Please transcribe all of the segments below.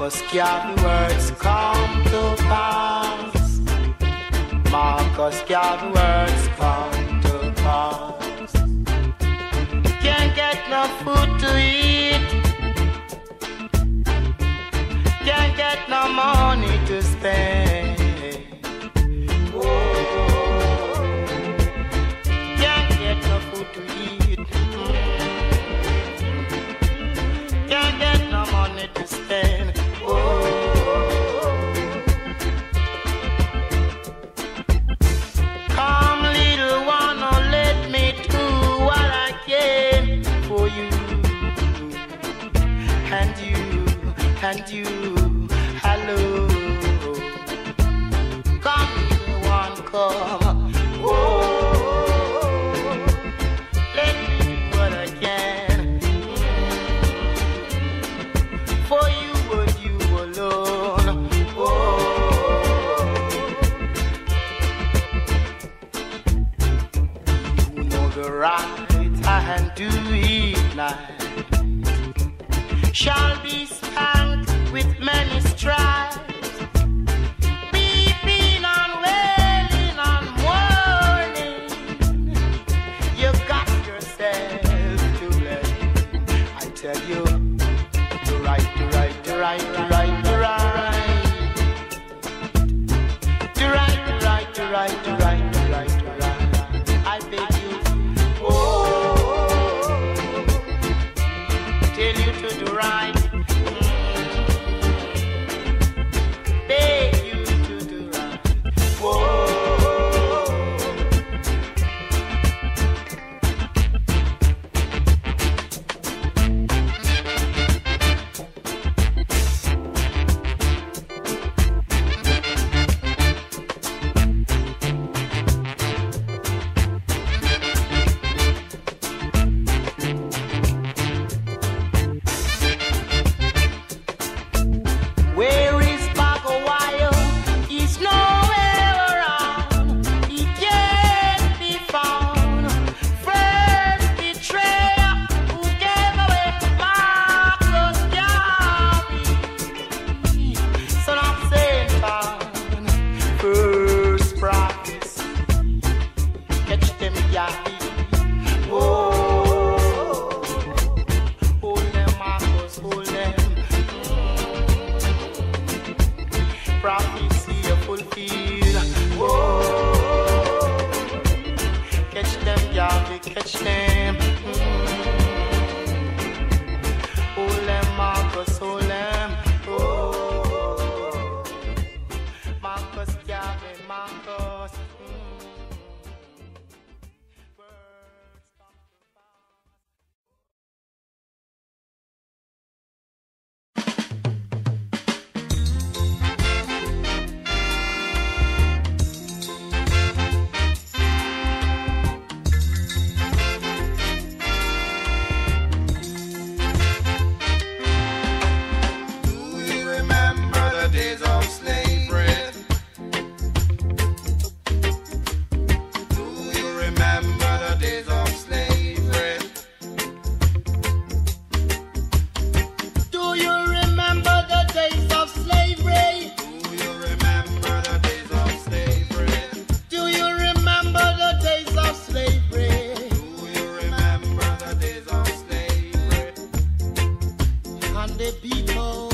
Marcus Garvey words come to pass. Marcus Garvey words come to pass. Can't get no food to eat. Can't get no money to spend. 和。people.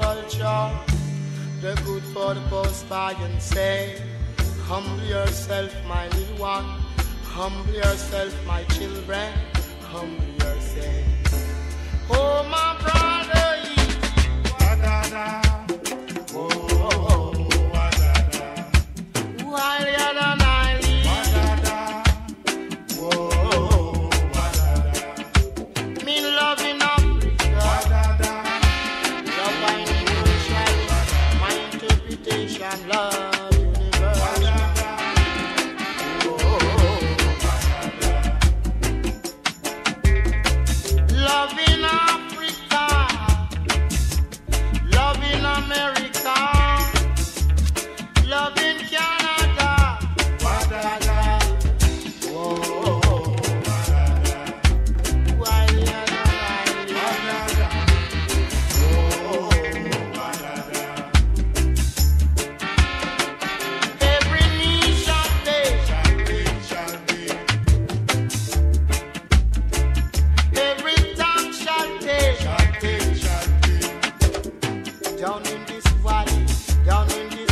culture. The good for the post by and say, Humble yourself, my little one. Humble yourself, my children. Humble yourself. Oh, my down in this valley, down in this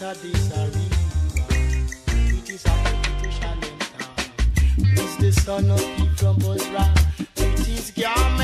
this arena. It is a competition enter. It's the son of Ephraim Bozra. It is Gamma.